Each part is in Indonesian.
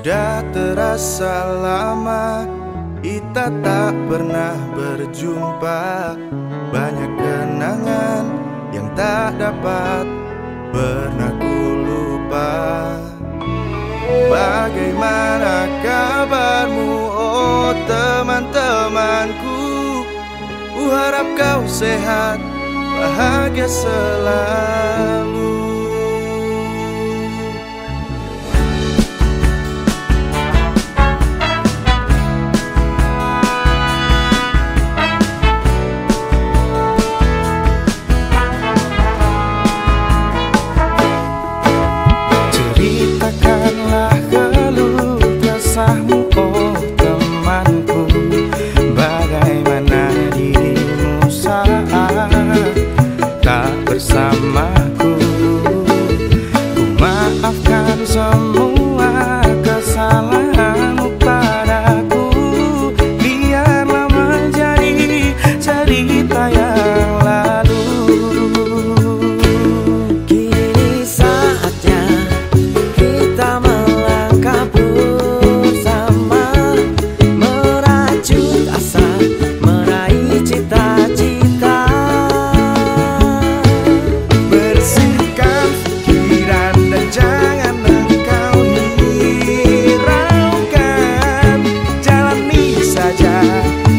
Sudah terasa lama kita tak pernah berjumpa. Banyak kenangan yang tak dapat pernah ku lupa. Bagaimana kabarmu oh teman-temanku? Ku harap kau sehat bahagia selalu rumahku Ku maafkan semua kesalahanmu padaku. Biarlah menjadi cerita yang saja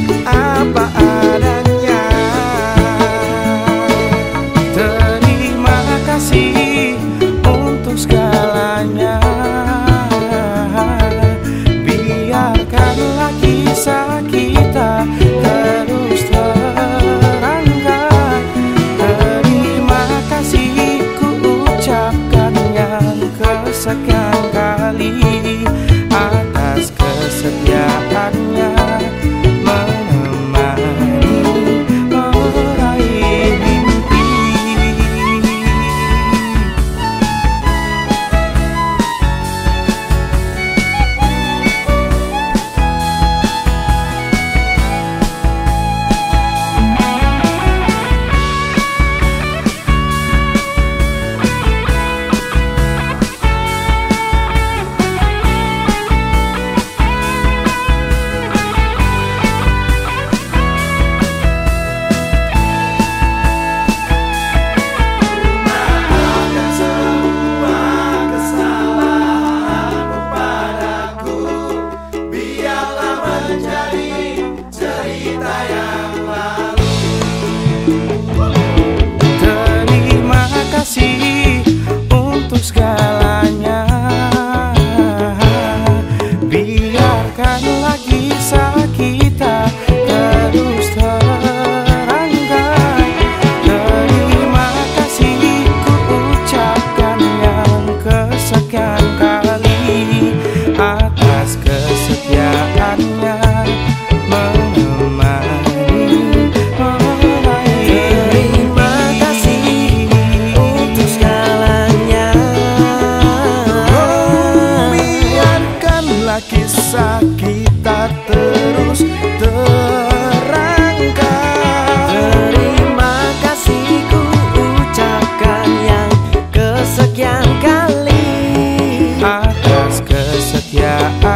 kisah kita ter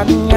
I'm